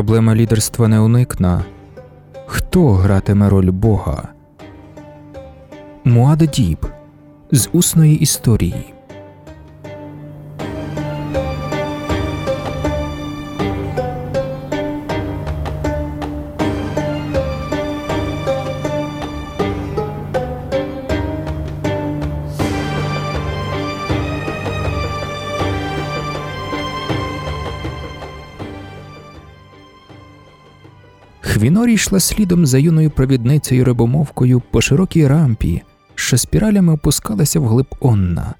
Проблема лідерства не уникна. Хто гратиме роль Бога? Муада Діб з усної історії. Хвінорі йшла слідом за юною провідницею рибомовкою по широкій рампі, що спіралями опускалася вглиб Онна.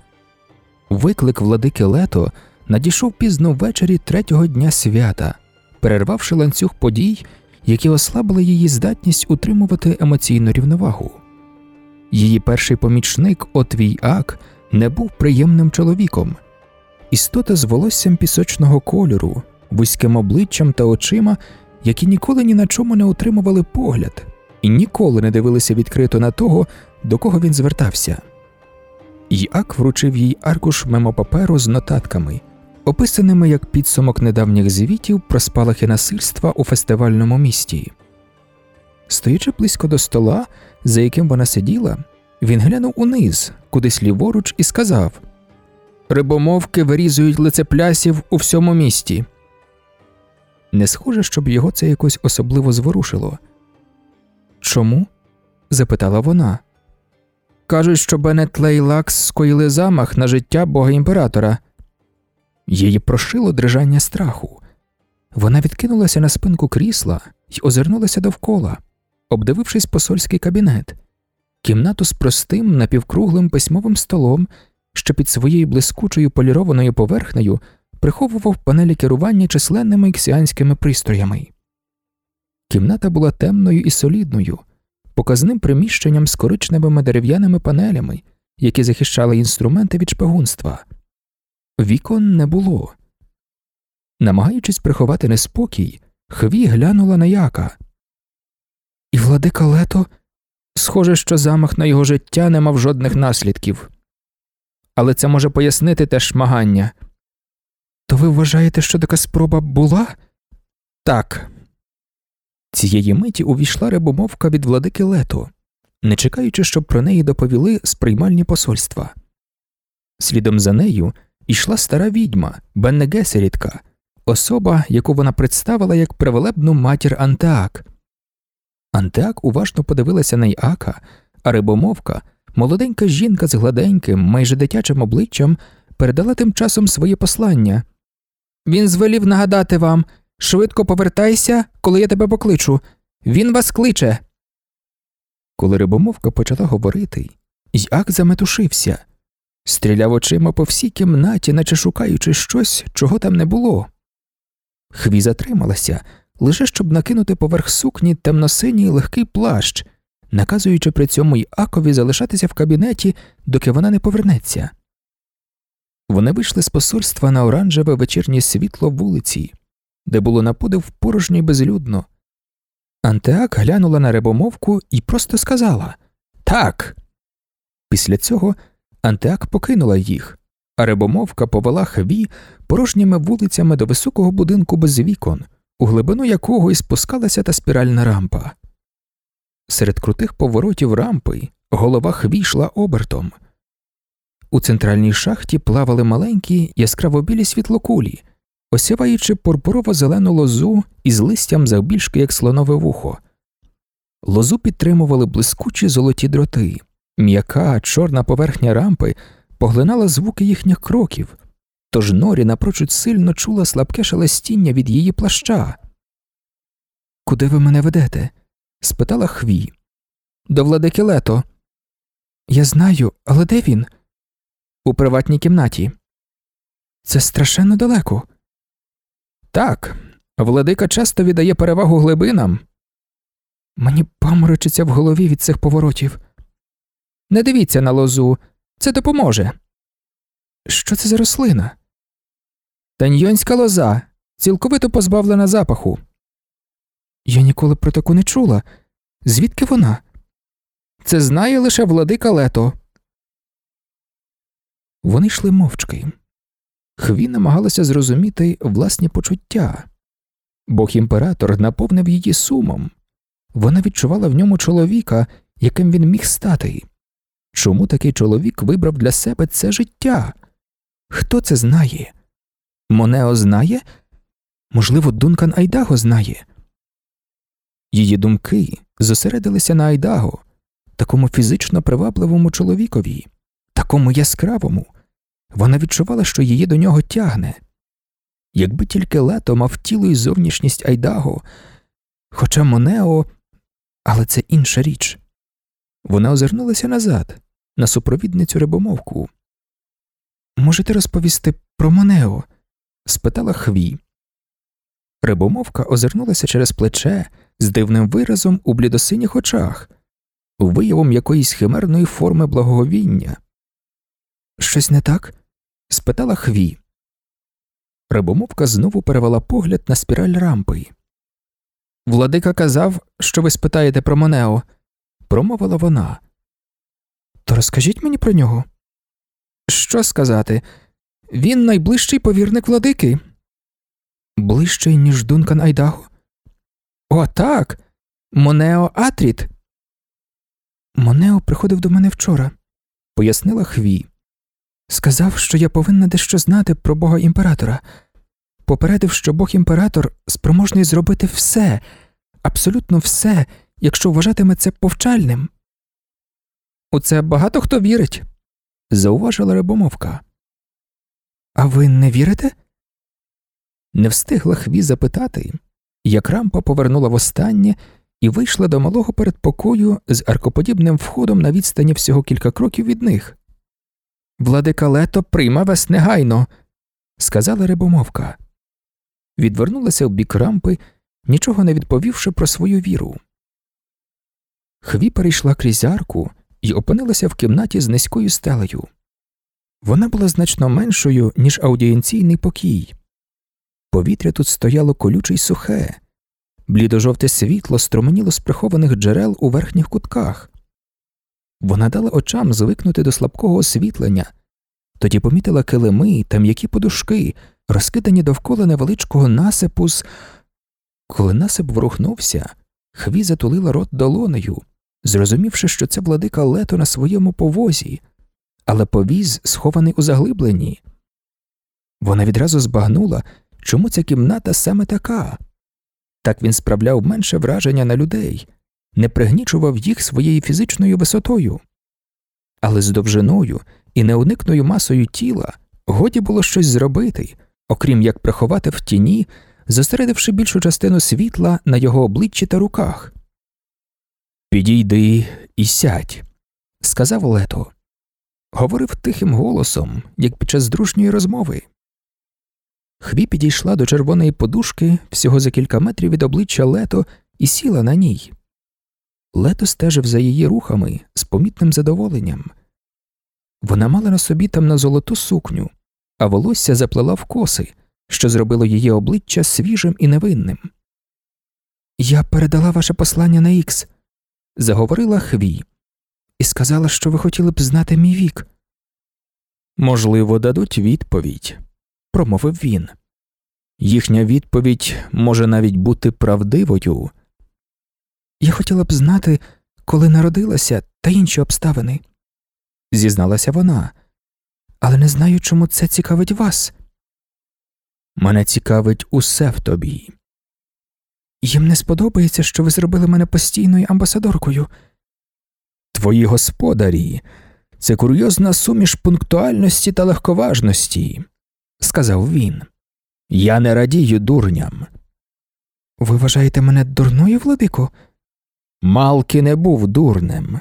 Виклик владики Лето надійшов пізно ввечері третього дня свята, перервавши ланцюг подій, які ослабили її здатність утримувати емоційну рівновагу. Її перший помічник, Отвій Ак, не був приємним чоловіком. Істота з волоссям пісочного кольору, вузьким обличчям та очима, які ніколи ні на чому не утримували погляд і ніколи не дивилися відкрито на того, до кого він звертався. Іак вручив їй аркуш мемопаперу з нотатками, описаними як підсумок недавніх звітів про спалахи насильства у фестивальному місті. Стоячи близько до стола, за яким вона сиділа, він глянув униз, кудись ліворуч, і сказав Рибомовки вирізують лицеплясів у всьому місті. Не схоже, щоб його це якось особливо зворушило. Чому? запитала вона. Кажуть, що Беннет Лейлакс скоїли замах на життя бога імператора. Її прошило дрижання страху. Вона відкинулася на спинку крісла і озирнулася довкола, обдивившись посольський кабінет, кімнату з простим напівкруглим письмовим столом, що під своєю блискучою полірованою поверхнею приховував панелі керування численними іксіанськими пристроями. Кімната була темною і солідною, показним приміщенням з коричневими дерев'яними панелями, які захищали інструменти від шпигунства. Вікон не було. Намагаючись приховати неспокій, Хві глянула на яка. І владика Лето, схоже, що замах на його життя не мав жодних наслідків. Але це може пояснити те шмагання. То ви вважаєте, що така спроба була? Так. Цієї миті увійшла рибомовка від владики Лето, не чекаючи, щоб про неї доповіли з приймальні посольства. Слідом за нею йшла стара відьма Бенне Гесерідка, особа, яку вона представила як привелебну матір Антеак. Антеак уважно подивилася на Іака, а рибомовка, молоденька жінка з гладеньким, майже дитячим обличчям, передала тим часом своє послання. Він звелів нагадати вам швидко повертайся, коли я тебе покличу. Він вас кличе. Коли рибомовка почала говорити, Як заметушився, стріляв очима по всій кімнаті, наче шукаючи щось, чого там не було. Хві затрималася, лише щоб накинути поверх сукні темно-синій легкий плащ, наказуючи при цьому Якові залишатися в кабінеті, доки вона не повернеться. Вони вийшли з посольства на оранжеве вечірнє світло вулиці, де було на подив порожньо й безлюдно. Антеак глянула на рибомовку і просто сказала Так. Після цього Антеак покинула їх, а рибомовка повела хві порожніми вулицями до високого будинку без вікон, у глибину якого і спускалася та спіральна рампа. Серед крутих поворотів рампи голова хві йшла обертом. У центральній шахті плавали маленькі яскраво білі світлокулі, осяваючи пурпурово зелену лозу із листям завбільшки, як слонове вухо. Лозу підтримували блискучі золоті дроти, м'яка, чорна поверхня рампи поглинала звуки їхніх кроків, тож Норі напрочуд сильно чула слабке шелестіння від її плаща. Куди ви мене ведете? спитала Хві. До владики Лето. Я знаю, але де він? У приватній кімнаті. Це страшенно далеко. Так, владика часто віддає перевагу глибинам. Мені паморочиться в голові від цих поворотів. Не дивіться на лозу, це допоможе. Що це за рослина? Таньйонська лоза, цілковито позбавлена запаху. Я ніколи про таку не чула. Звідки вона? Це знає лише владика лето. Вони йшли мовчки. Хві намагалася зрозуміти власні почуття. Бог імператор наповнив її сумом. Вона відчувала в ньому чоловіка, яким він міг стати. Чому такий чоловік вибрав для себе це життя? Хто це знає? Монео знає? Можливо, Дункан Айдаго знає. Її думки зосередилися на Айдаго, такому фізично привабливому чоловікові, такому яскравому. Вона відчувала, що її до нього тягне. Якби тільки лето мав тіло і зовнішність Айдаго, хоча Монео, але це інша річ. Вона озирнулася назад, на супровідницю рибомовку. Можете розповісти про Монео? спитала Хві. Рибомовка озирнулася через плече з дивним виразом у блідосиніх очах, виявом якоїсь химерної форми благоговіння. Щось не так? спитала Хві. Рибомовка знову перевела погляд на спіраль рампи. Владика казав, що ви спитаєте про Монео, промовила вона. То розкажіть мені про нього. Що сказати? Він найближчий повірник владики. Ближчий, ніж Дункан Айдаго? О, так. Монео Атріт. Монео приходив до мене вчора, пояснила Хві. Сказав, що я повинна дещо знати про бога імператора. Попередив, що бог імператор спроможний зробити все, абсолютно все, якщо вважатиме це повчальним. У це багато хто вірить, зауважила рибомовка. А ви не вірите? Не встигла Хві запитати, як рампа повернула востаннє і вийшла до малого передпокою з аркоподібним входом на відстані всього кілька кроків від них. Владика Лето прийме вас негайно, сказала рибомовка. Відвернулася в бік рампи, нічого не відповівши про свою віру. Хві перейшла крізь арку і опинилася в кімнаті з низькою стелею. Вона була значно меншою, ніж аудієнційний покій. Повітря тут стояло колюче й сухе, блідо-жовте світло струменіло з прихованих джерел у верхніх кутках. Вона дала очам звикнути до слабкого освітлення, тоді помітила килими та м'які подушки, розкидані довкола невеличкого насипу з. Коли насип ворухнувся, хві затулила рот долонею, зрозумівши, що це владика лето на своєму повозі, але повіз схований у заглибленні. Вона відразу збагнула, чому ця кімната саме така. Так він справляв менше враження на людей, не пригнічував їх своєю фізичною висотою, але з довжиною і неуникною масою тіла годі було щось зробити, окрім як приховати в тіні, зосередивши більшу частину світла на його обличчі та руках. Підійди і сядь, сказав Лето. Говорив тихим голосом, як під час дружньої розмови. Хві підійшла до червоної подушки всього за кілька метрів від обличчя Лето і сіла на ній. Лето стежив за її рухами з помітним задоволенням. Вона мала на собі темно золоту сукню, а волосся заплела в коси, що зробило її обличчя свіжим і невинним. Я передала ваше послання на Ікс, заговорила Хві, і сказала, що ви хотіли б знати мій вік. Можливо, дадуть відповідь, промовив він. Їхня відповідь може навіть бути правдивою. Я хотіла б знати, коли народилася та інші обставини, зізналася вона, але не знаю, чому це цікавить вас. Мене цікавить усе в тобі. Їм не сподобається, що ви зробили мене постійною амбасадоркою. Твої господарі це курйозна суміш пунктуальності та легковажності, сказав він. Я не радію дурням. Ви вважаєте мене дурною, владико? Малки не був дурнем,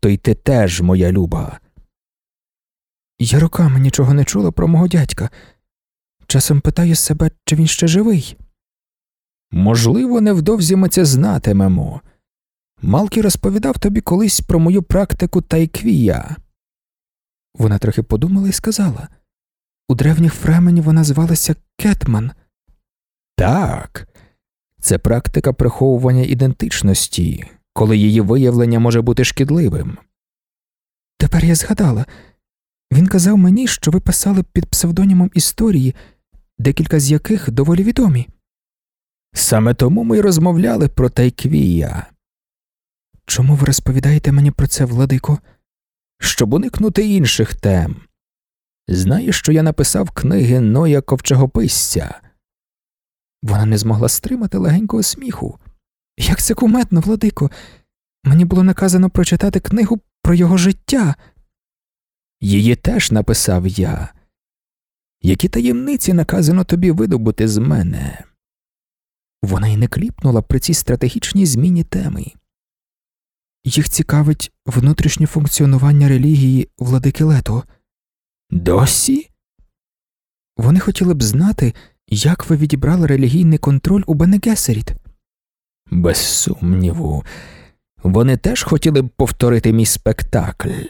то й ти теж, моя люба. Я роками нічого не чула про мого дядька. Часом питаю себе, чи він ще живий. Можливо, невдовзі ми це знатимемо. Малкі розповідав тобі колись про мою практику тайквія. Вона трохи подумала і сказала у древніх фремені вона звалася Кетман. Так, це практика приховування ідентичності, коли її виявлення може бути шкідливим. Тепер я згадала він казав мені, що ви писали під псевдонімом історії, декілька з яких доволі відомі. Саме тому ми й розмовляли про Тайквія. Чому ви розповідаєте мені про це, владико? Щоб уникнути інших тем. Знаєш, що я написав книги Ноя Ковчегописця. Вона не змогла стримати легенького сміху. Як це куметно, владико. Мені було наказано прочитати книгу про його життя. Її теж написав я. Які таємниці наказано тобі видобути з мене? Вона й не кліпнула при цій стратегічній зміні теми. Їх цікавить внутрішнє функціонування релігії владики Лето. Досі? Вони хотіли б знати, як ви відібрали релігійний контроль у Бенегесеріт. Без сумніву, вони теж хотіли б повторити мій спектакль.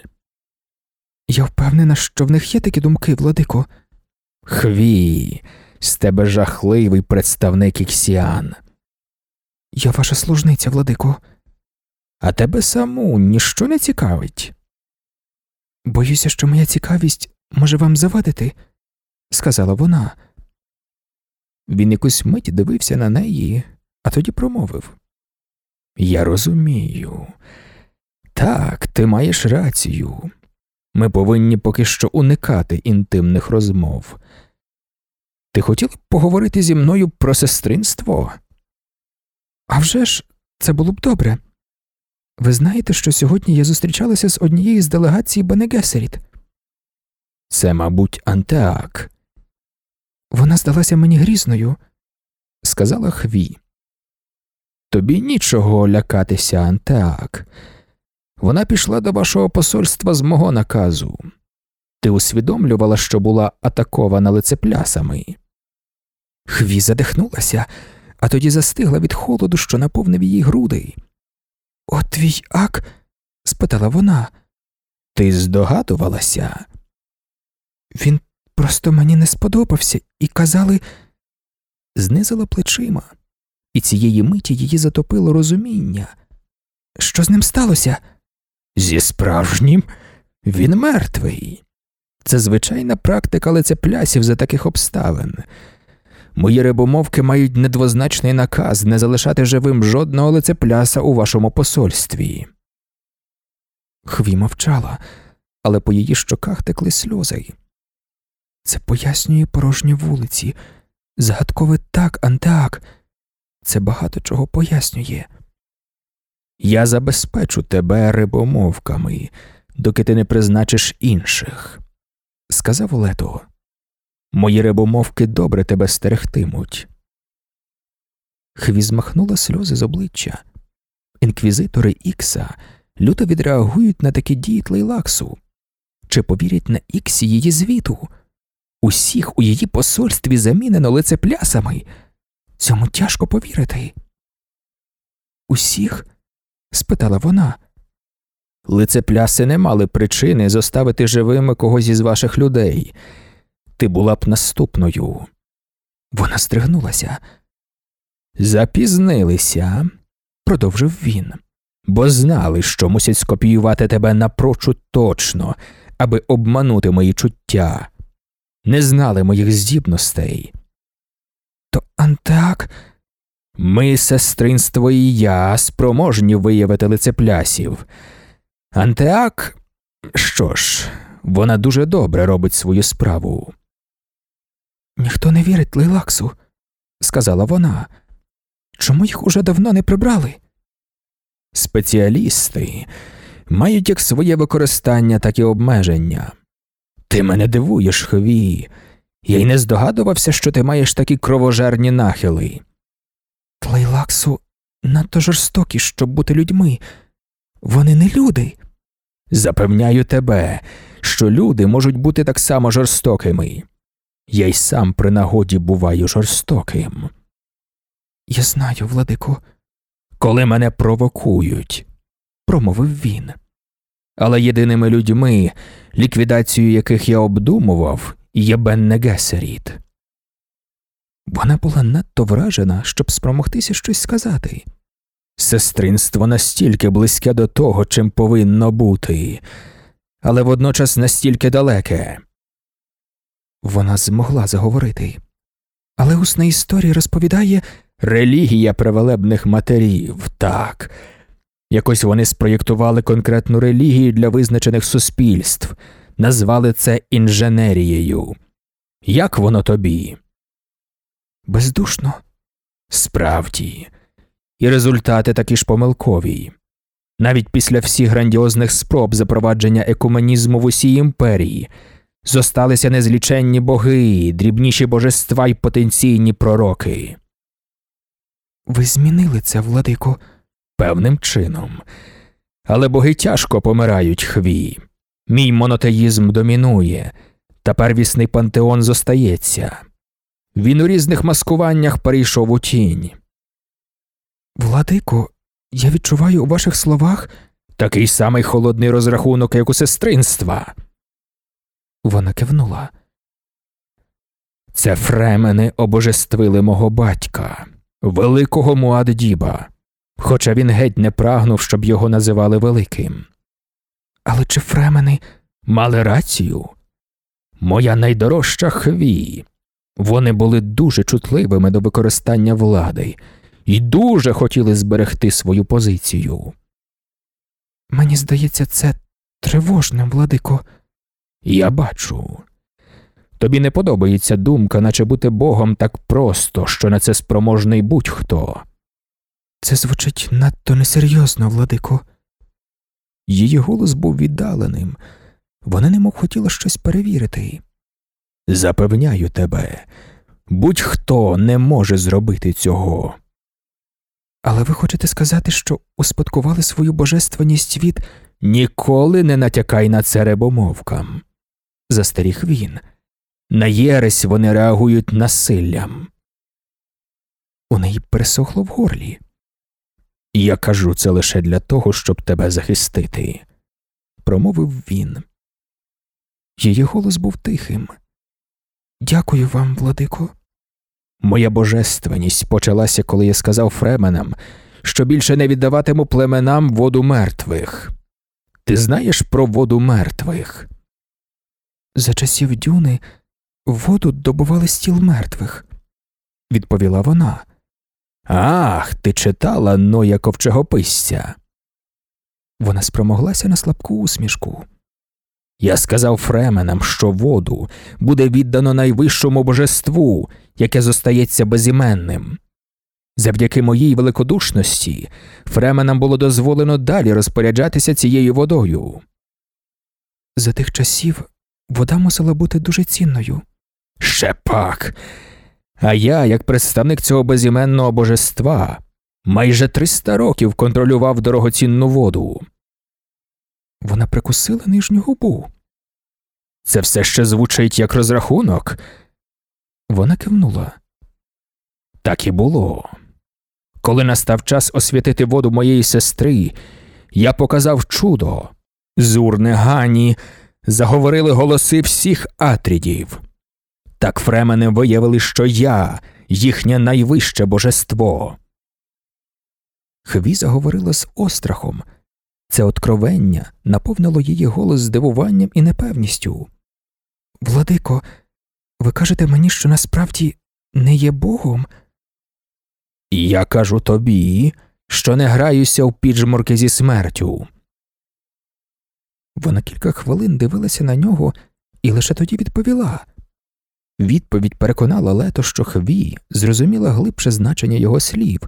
Я впевнена, що в них є такі думки, владико. Хвій, з тебе жахливий представник іксіан. Я ваша служниця, владико. А тебе саму ніщо не цікавить. Боюся, що моя цікавість може вам завадити, сказала вона. Він якусь мить дивився на неї, а тоді промовив Я розумію. Так, ти маєш рацію. Ми повинні поки що уникати інтимних розмов. Ти хотів б поговорити зі мною про сестринство? «А вже ж, це було б добре. Ви знаєте, що сьогодні я зустрічалася з однією з делегацій Бенегесеріт? Це, мабуть, Антеак. Вона здалася мені грізною, сказала Хві. Тобі нічого лякатися, Антеак. Вона пішла до вашого посольства з мого наказу. Ти усвідомлювала, що була атакована лицеплясами. Хві задихнулася, а тоді застигла від холоду, що наповнив її груди. О, твій ак? спитала вона. Ти здогадувалася? Він просто мені не сподобався і казали, знизила плечима, і цієї миті її затопило розуміння. Що з ним сталося? Зі справжнім він мертвий. Це звичайна практика лицеплясів за таких обставин. Мої рибомовки мають недвозначний наказ не залишати живим жодного лицепляса у вашому посольстві. Хві мовчала, але по її щоках текли сльози. Це пояснює порожні вулиці, загадкове так, антеак. Це багато чого пояснює. Я забезпечу тебе рибомовками, доки ти не призначиш інших, сказав Лето. Мої рибомовки добре тебе стерегтимуть. Хві змахнула сльози з обличчя. Інквізитори Ікса люто відреагують на такі дії тлейлаксу. Чи повірять на Іксі її звіту? Усіх у її посольстві замінено лицеплясами. Цьому тяжко повірити. Усіх? спитала вона. Лицепляси не мали причини зоставити живими когось із ваших людей. Ти була б наступною. Вона стригнулася. Запізнилися, продовжив він, бо знали, що мусять скопіювати тебе напрочуд точно, аби обманути мої чуття. Не знали моїх здібностей. То Антеак, ми, сестринство і я, спроможні виявити лицеплясів. Антеак, що ж, вона дуже добре робить свою справу. Ніхто не вірить Лейлаксу, сказала вона. Чому їх уже давно не прибрали? Спеціалісти мають як своє використання, так і обмеження. Ти мене дивуєш, Хві. Я й не здогадувався, що ти маєш такі кровожерні нахили. Тлейлаксу надто жорстокі, щоб бути людьми. Вони не люди. Запевняю тебе, що люди можуть бути так само жорстокими. Я й сам при нагоді буваю жорстоким. Я знаю, владику, коли мене провокують, промовив він. Але єдиними людьми, ліквідацію яких я обдумував, є Бенне Гесеріт. Вона була надто вражена, щоб спромогтися щось сказати. Сестринство настільки близьке до того, чим повинно бути, але водночас настільки далеке. Вона змогла заговорити. Але усна історія розповідає, Релігія привелебних матерів, так. Якось вони спроєктували конкретну релігію для визначених суспільств, назвали це інженерією. Як воно тобі? Бездушно. Справді. І результати такі ж помилкові. Навіть після всіх грандіозних спроб запровадження екуменізму в усій імперії зосталися незліченні боги, дрібніші божества й потенційні пророки. Ви змінили це, владико, певним чином. Але боги тяжко помирають хві. Мій монотеїзм домінує, та первісний пантеон зостається. Він у різних маскуваннях перейшов у тінь. Владико, я відчуваю у ваших словах такий самий холодний розрахунок, як у сестринства. Вона кивнула. Це фремени обожествили мого батька, великого Муаддіба, хоча він геть не прагнув, щоб його називали великим. Але чи фремени мали рацію? Моя найдорожча хві. Вони були дуже чутливими до використання влади і дуже хотіли зберегти свою позицію. Мені здається, це тривожним, владико. Я бачу. Тобі не подобається думка, наче бути богом так просто, що на це спроможний будь-хто. Це звучить надто несерйозно, владико. Її голос був віддаленим, вона немов хотіла щось перевірити. Запевняю тебе, будь-хто не може зробити цього. Але ви хочете сказати, що успадкували свою божественність від ніколи не натякай на це ребомовкам. Застеріг він. На єресь вони реагують насиллям. У неї пересохло в горлі. Я кажу це лише для того, щоб тебе захистити, промовив він. Її голос був тихим. Дякую вам, владико. Моя божественність почалася, коли я сказав фременам, що більше не віддаватиму племенам воду мертвих. Ти знаєш про воду мертвих? За часів дюни воду добували стіл мертвих, відповіла вона. Ах, ти читала Ноя ковчегописця. Вона спромоглася на слабку усмішку. Я сказав фременам, що воду буде віддано найвищому божеству, яке зостається безіменним. Завдяки моїй великодушності фременам було дозволено далі розпоряджатися цією водою. За тих часів вода мусила бути дуже цінною. Ще пак. А я, як представник цього безіменного божества, майже триста років контролював дорогоцінну воду. Вона прикусила нижню губу. Це все ще звучить як розрахунок. Вона кивнула. Так і було. Коли настав час освятити воду моєї сестри, я показав чудо. З урни Гані заговорили голоси всіх атрідів. Так фремени виявили, що я їхнє найвище божество. Хві заговорила з острахом. Це откровення наповнило її голос здивуванням і непевністю. Владико, ви кажете мені, що насправді не є богом? Я кажу тобі, що не граюся в піджмурки зі смертю. Вона кілька хвилин дивилася на нього і лише тоді відповіла. Відповідь переконала лето, що Хві зрозуміла глибше значення його слів.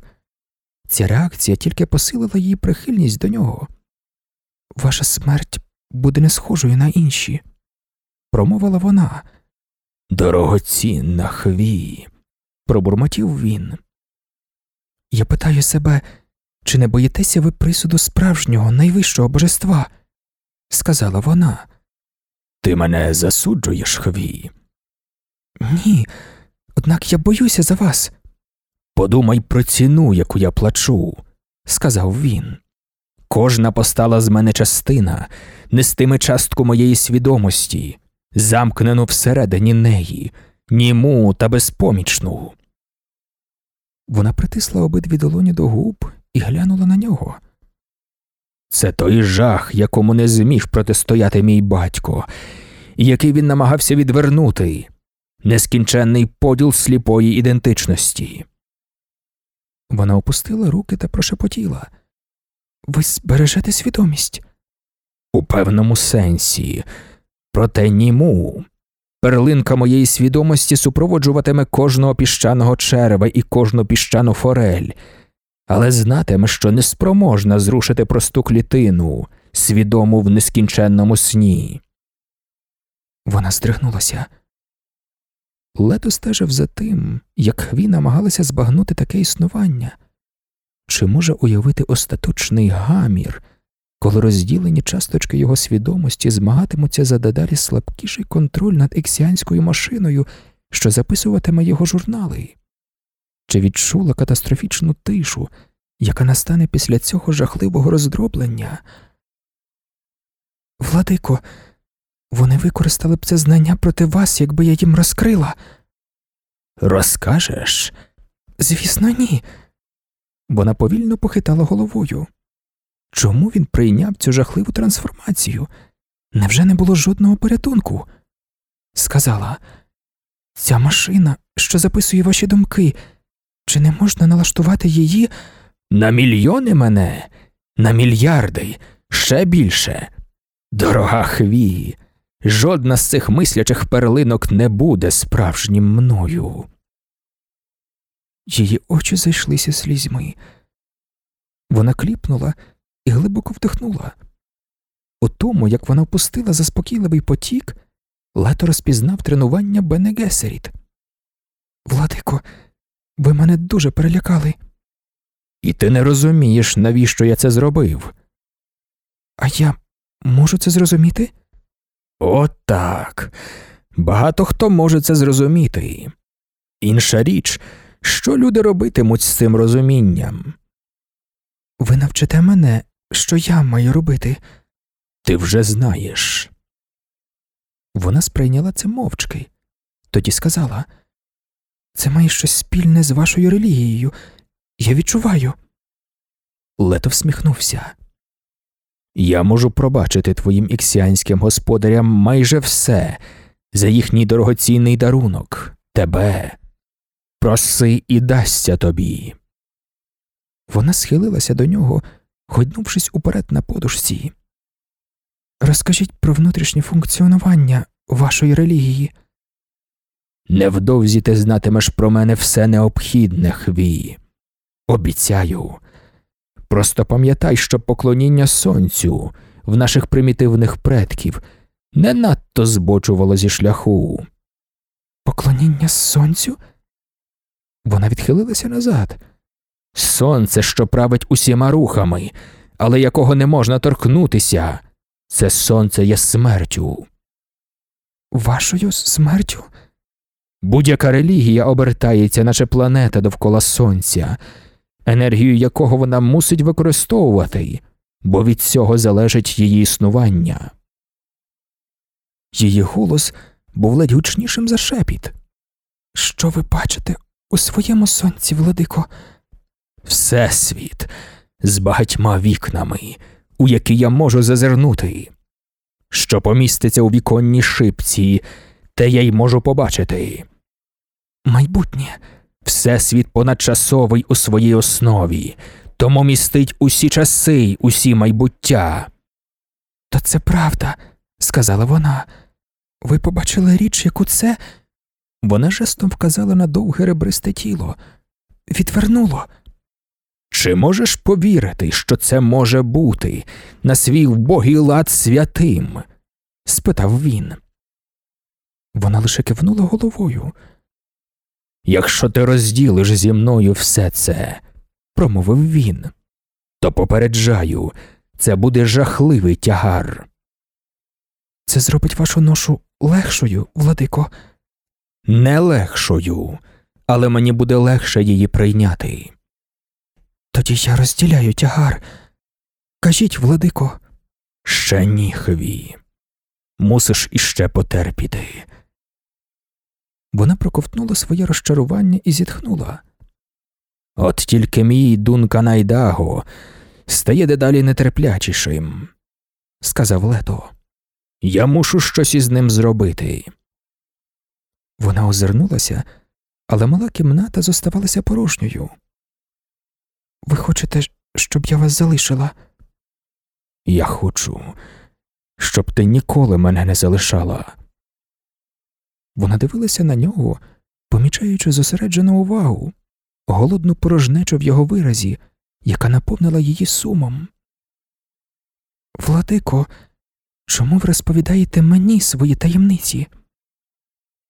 Ця реакція тільки посилила її прихильність до нього. Ваша смерть буде не схожою на інші, промовила вона. Дорогоцінна хві, пробурмотів він. Я питаю себе, чи не боїтеся ви присуду справжнього найвищого божества? сказала вона. Ти мене засуджуєш, хві. Ні, однак я боюся за вас. Подумай про ціну, яку я плачу, сказав він. Кожна постала з мене частина, нестиме частку моєї свідомості, замкнену всередині неї, німу та безпомічну. Вона притисла обидві долоні до губ і глянула на нього. Це той жах, якому не зміг протистояти мій батько, який він намагався відвернути, нескінченний поділ сліпої ідентичності. Вона опустила руки та прошепотіла. Ви збережете свідомість? У певному сенсі, проте німу. Перлинка моєї свідомості супроводжуватиме кожного піщаного черева і кожну піщану форель, але знатиме, що неспроможна зрушити просту клітину, свідому в нескінченному сні. Вона здригнулася. Лето стежив за тим, як Хві намагалася збагнути таке існування. Чи може уявити остаточний гамір, коли розділені часточки його свідомості змагатимуться за дедалі слабкіший контроль над ексіанською машиною, що записуватиме його журнали? Чи відчула катастрофічну тишу, яка настане після цього жахливого роздроблення? Владико, вони використали б це знання проти вас, якби я їм розкрила. Розкажеш? Звісно, ні. Вона повільно похитала головою. Чому він прийняв цю жахливу трансформацію? Невже не було жодного порятунку? Сказала ця машина, що записує ваші думки, чи не можна налаштувати її на мільйони мене, на мільярди, ще більше. Дорога Хві, жодна з цих мислячих перлинок не буде справжнім мною. Її очі зайшлися слізьми. Вона кліпнула і глибоко вдихнула. У тому, як вона впустила заспокійливий потік, лето розпізнав тренування Бене Гесеріт. Владико, ви мене дуже перелякали. І ти не розумієш, навіщо я це зробив. А я можу це зрозуміти? От так. Багато хто може це зрозуміти. Інша річ, що люди робитимуть з цим розумінням. Ви навчите мене, що я маю робити. Ти вже знаєш. Вона сприйняла це мовчки, тоді сказала це має щось спільне з вашою релігією. Я відчуваю. Лето всміхнувся. Я можу пробачити твоїм іксіанським господарям майже все за їхній дорогоцінний дарунок тебе. Проси і дасться тобі. Вона схилилася до нього, гойднувшись уперед на подушці. Розкажіть про внутрішнє функціонування вашої релігії. Невдовзі ти знатимеш про мене все необхідне, Хві. Обіцяю. Просто пам'ятай, що поклоніння сонцю в наших примітивних предків не надто збочувало зі шляху. Поклоніння сонцю? Вона відхилилася назад. Сонце, що править усіма рухами, але якого не можна торкнутися, це сонце є смертю. Вашою смертю? Будь-яка релігія обертається, наче планета довкола сонця, енергію якого вона мусить використовувати, бо від цього залежить її існування. Її голос був ледь гучнішим за шепіт. Що ви бачите у своєму сонці, владико? Всесвіт з багатьма вікнами, у які я можу зазирнути. Що поміститься у віконній шипці, те я й можу побачити. Майбутнє всесвіт понадчасовий у своїй основі, тому містить усі часи, й усі майбуття. То це правда, сказала вона. Ви побачили річ, яку це. Вона жестом вказала на довге ребристе тіло. Відвернуло. Чи можеш повірити, що це може бути на свій вбогий лад святим? спитав він. Вона лише кивнула головою. Якщо ти розділиш зі мною все це, промовив він, то попереджаю, це буде жахливий тягар. Це зробить вашу ношу легшою, владико. Не легшою, але мені буде легше її прийняти. Тоді я розділяю тягар. Кажіть, владико. Ще ні, Хві. Мусиш іще потерпіти. Вона проковтнула своє розчарування і зітхнула. От тільки мій Дункан Айдаго стає дедалі нетерплячішим, сказав Лето. Я мушу щось із ним зробити. Вона озирнулася, але мала кімната зоставалася порожньою. Ви хочете, щоб я вас залишила? Я хочу, щоб ти ніколи мене не залишала. Вона дивилася на нього, помічаючи зосереджену увагу, голодну порожнечу в його виразі, яка наповнила її сумом. Владико, чому ви розповідаєте мені свої таємниці?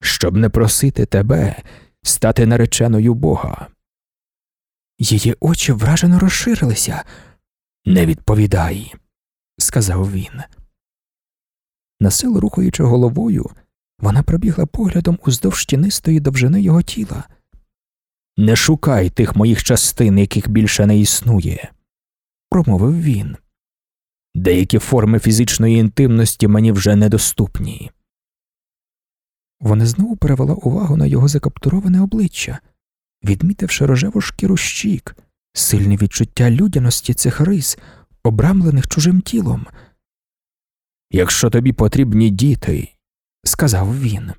Щоб не просити тебе стати нареченою Бога. Її очі вражено розширилися. Не відповідай, сказав він. Насилу рухаючи головою, вона пробігла поглядом уздовж тінистої довжини його тіла. Не шукай тих моїх частин, яких більше не існує, промовив він. Деякі форми фізичної інтимності мені вже недоступні. Вона знову перевела увагу на його закаптуроване обличчя, відмітивши рожеву шкіру щік, сильне відчуття людяності цих рис, обрамлених чужим тілом. Якщо тобі потрібні діти, сказав він,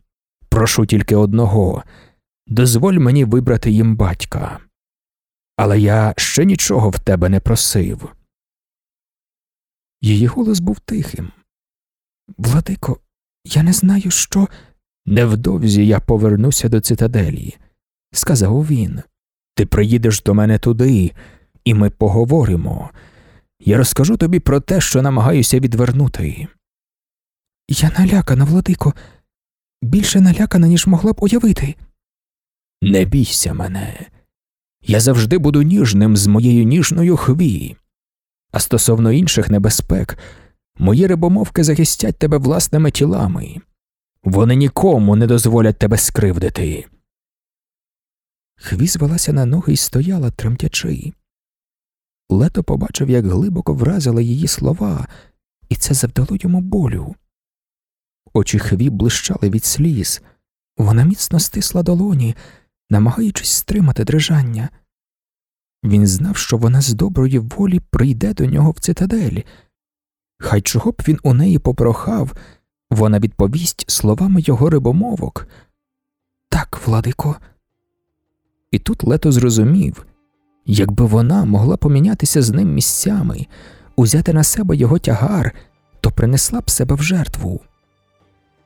прошу тільки одного дозволь мені вибрати їм батька. Але я ще нічого в тебе не просив. Її голос був тихим. Владико, я не знаю, що. Невдовзі я повернуся до цитаделі, сказав він. Ти приїдеш до мене туди, і ми поговоримо. Я розкажу тобі про те, що намагаюся відвернути. Я налякана, Владико, більше налякана, ніж могла б уявити. Не бійся мене. Я завжди буду ніжним з моєю ніжною хві. А стосовно інших небезпек, мої рибомовки захистять тебе власними тілами. Вони нікому не дозволять тебе скривдити. Хві звелася на ноги і стояла, тремтячи. Лето побачив, як глибоко вразили її слова, і це завдало йому болю. Очі хві блищали від сліз, вона міцно стисла долоні, намагаючись стримати дрижання. Він знав, що вона з доброї волі прийде до нього в цитадель. Хай чого б він у неї попрохав, вона відповість словами його рибомовок. Так, Владико. І тут лето зрозумів якби вона могла помінятися з ним місцями, узяти на себе його тягар, то принесла б себе в жертву.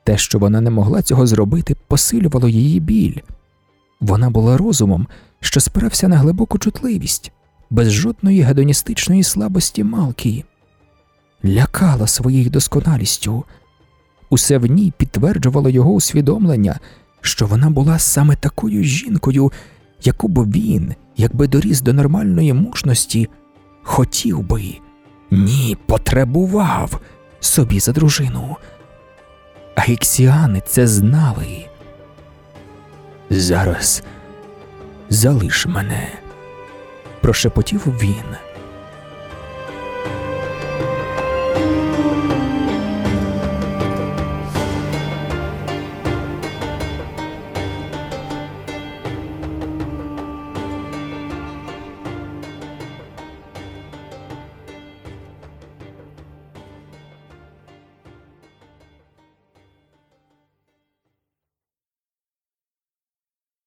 Те, що вона не могла цього зробити, посилювало її біль. Вона була розумом, що спирався на глибоку чутливість, без жодної гедоністичної слабості Малкі, лякала своєю досконалістю. Усе в ній підтверджувало його усвідомлення, що вона була саме такою жінкою, яку б він, якби доріс до нормальної мужності, хотів би, ні, потребував собі за дружину. А це знали. Зараз залиш мене, прошепотів він.